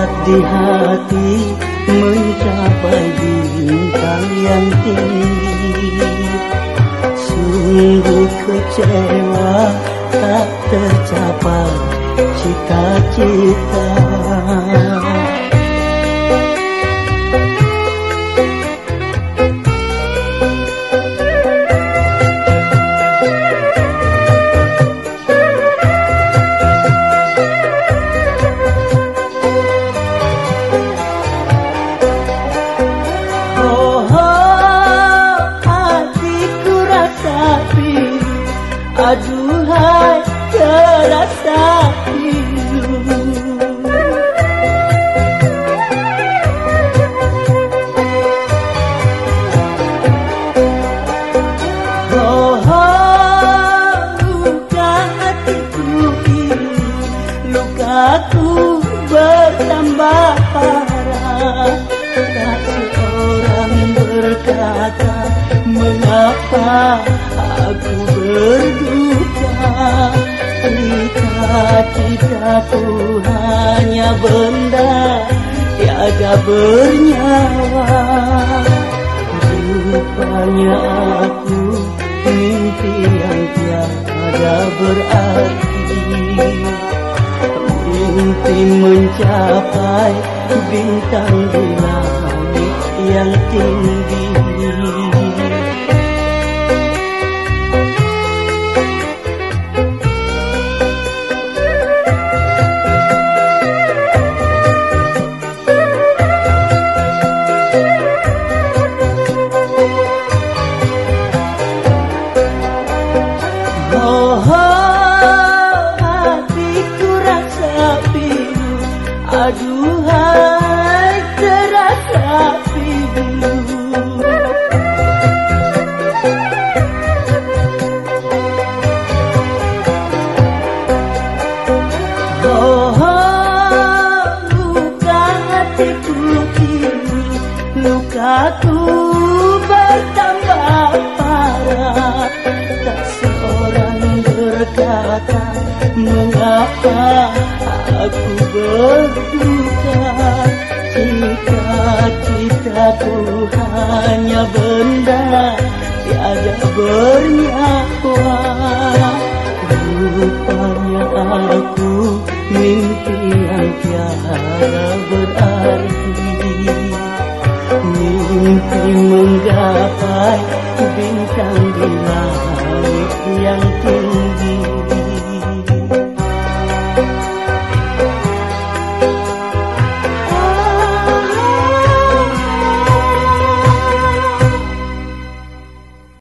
berat di hati mencapai bintang yang tinggi. Sungguh kecewa tak tercapai cita-cita. Aduhai terasa pilu bertambah parah Tak seorang berkata Mengapa aku jatuh hanya benda Tiada bernyawa. Rupanya aku mimpi yang tiada berarti. Mimpi mencapai bintang di langit yang tinggi. Oh, aku berduka Cita-citaku hanya benda. Tiada bernyawa Rupanya aku mimpi yang tiada berarti. Mimpi menggapai bintang di langit yang tinggi